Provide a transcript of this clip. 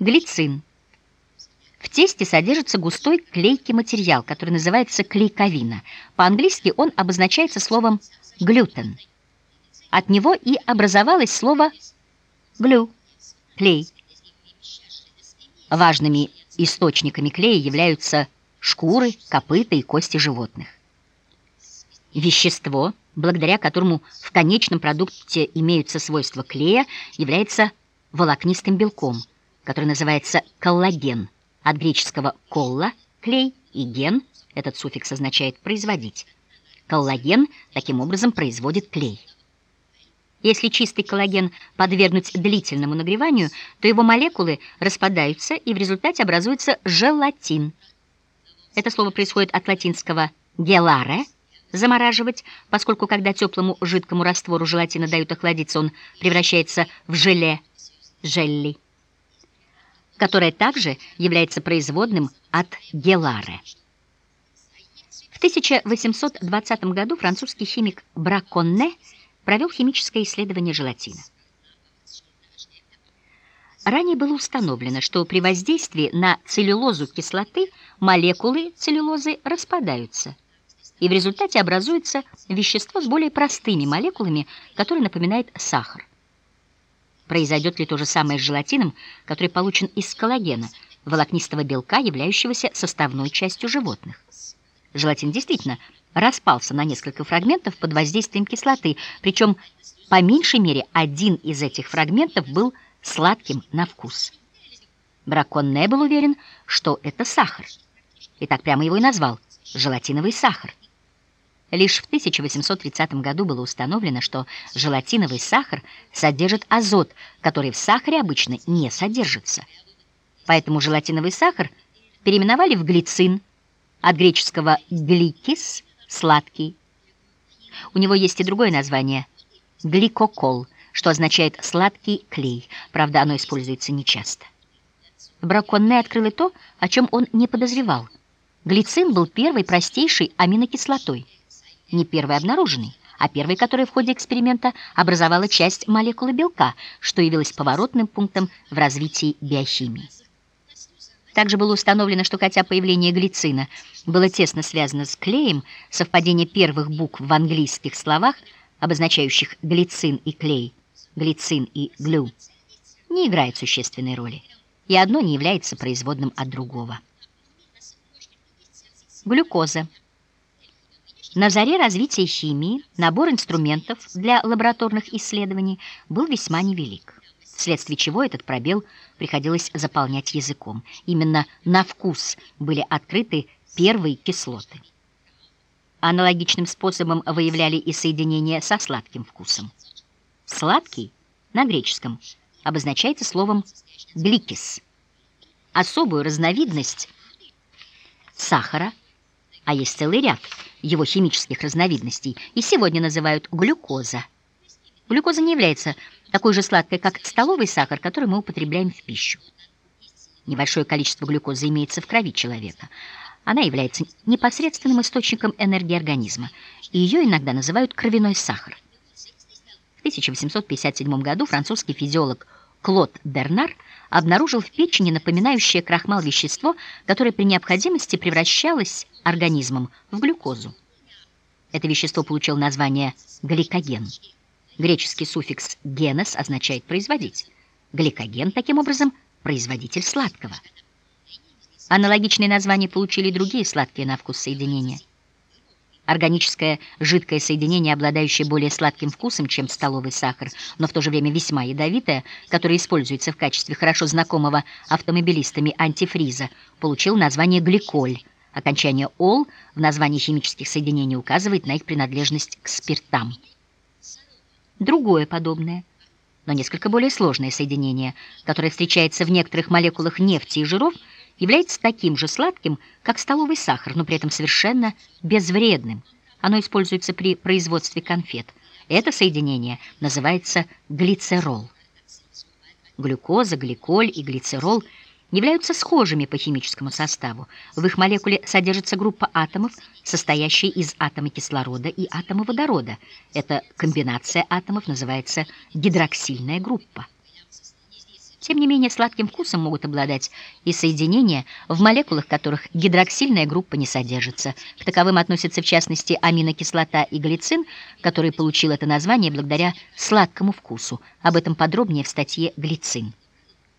Глицин. В тесте содержится густой клейкий материал, который называется клейковина. По-английски он обозначается словом «глютен». От него и образовалось слово «глю» — клей. Важными источниками клея являются шкуры, копыта и кости животных. Вещество, благодаря которому в конечном продукте имеются свойства клея, является волокнистым белком, который называется коллаген, от греческого «колла» — клей и «ген» — этот суффикс означает «производить». Коллаген таким образом производит клей. Если чистый коллаген подвергнуть длительному нагреванию, то его молекулы распадаются, и в результате образуется желатин. Это слово происходит от латинского «gelare» — замораживать, поскольку когда теплому жидкому раствору желатина дают охладиться, он превращается в желе, желли, которое также является производным от «gelare». В 1820 году французский химик Браконне – провел химическое исследование желатина. Ранее было установлено, что при воздействии на целлюлозу кислоты молекулы целлюлозы распадаются, и в результате образуется вещество с более простыми молекулами, которое напоминает сахар. Произойдет ли то же самое с желатином, который получен из коллагена, волокнистого белка, являющегося составной частью животных? Желатин действительно распался на несколько фрагментов под воздействием кислоты, причем по меньшей мере один из этих фрагментов был сладким на вкус. Браконне был уверен, что это сахар, и так прямо его и назвал – желатиновый сахар. Лишь в 1830 году было установлено, что желатиновый сахар содержит азот, который в сахаре обычно не содержится. Поэтому желатиновый сахар переименовали в глицин, от греческого «гликис» сладкий. У него есть и другое название – гликокол, что означает «сладкий клей». Правда, оно используется нечасто. Браконне открыл и то, о чем он не подозревал. Глицин был первой простейшей аминокислотой. Не первой обнаруженной, а первой, которая в ходе эксперимента образовала часть молекулы белка, что явилось поворотным пунктом в развитии биохимии. Также было установлено, что хотя появление глицина было тесно связано с клеем, совпадение первых букв в английских словах, обозначающих глицин и клей, глицин и глю, не играет существенной роли, и одно не является производным от другого. Глюкоза. На заре развития химии набор инструментов для лабораторных исследований был весьма невелик вследствие чего этот пробел приходилось заполнять языком. Именно на вкус были открыты первые кислоты. Аналогичным способом выявляли и соединение со сладким вкусом. Сладкий на греческом обозначается словом гликис. Особую разновидность сахара, а есть целый ряд его химических разновидностей, и сегодня называют глюкоза. Глюкоза не является такой же сладкой, как столовый сахар, который мы употребляем в пищу. Небольшое количество глюкозы имеется в крови человека. Она является непосредственным источником энергии организма, и ее иногда называют кровяной сахар. В 1857 году французский физиолог Клод Бернар обнаружил в печени напоминающее крахмал вещество, которое при необходимости превращалось организмом в глюкозу. Это вещество получило название гликоген. Греческий суффикс «генес» означает «производить». Гликоген, таким образом, производитель сладкого. Аналогичные названия получили и другие сладкие на вкус соединения. Органическое жидкое соединение, обладающее более сладким вкусом, чем столовый сахар, но в то же время весьма ядовитое, которое используется в качестве хорошо знакомого автомобилистами антифриза, получил название гликоль. Окончание «ол» в названии химических соединений указывает на их принадлежность к спиртам. Другое подобное, но несколько более сложное соединение, которое встречается в некоторых молекулах нефти и жиров, является таким же сладким, как столовый сахар, но при этом совершенно безвредным. Оно используется при производстве конфет. Это соединение называется глицерол. Глюкоза, гликоль и глицерол – являются схожими по химическому составу. В их молекуле содержится группа атомов, состоящая из атома кислорода и атома водорода. Эта комбинация атомов называется гидроксильная группа. Тем не менее, сладким вкусом могут обладать и соединения, в молекулах которых гидроксильная группа не содержится. К таковым относятся, в частности, аминокислота и глицин, который получил это название благодаря сладкому вкусу. Об этом подробнее в статье «Глицин».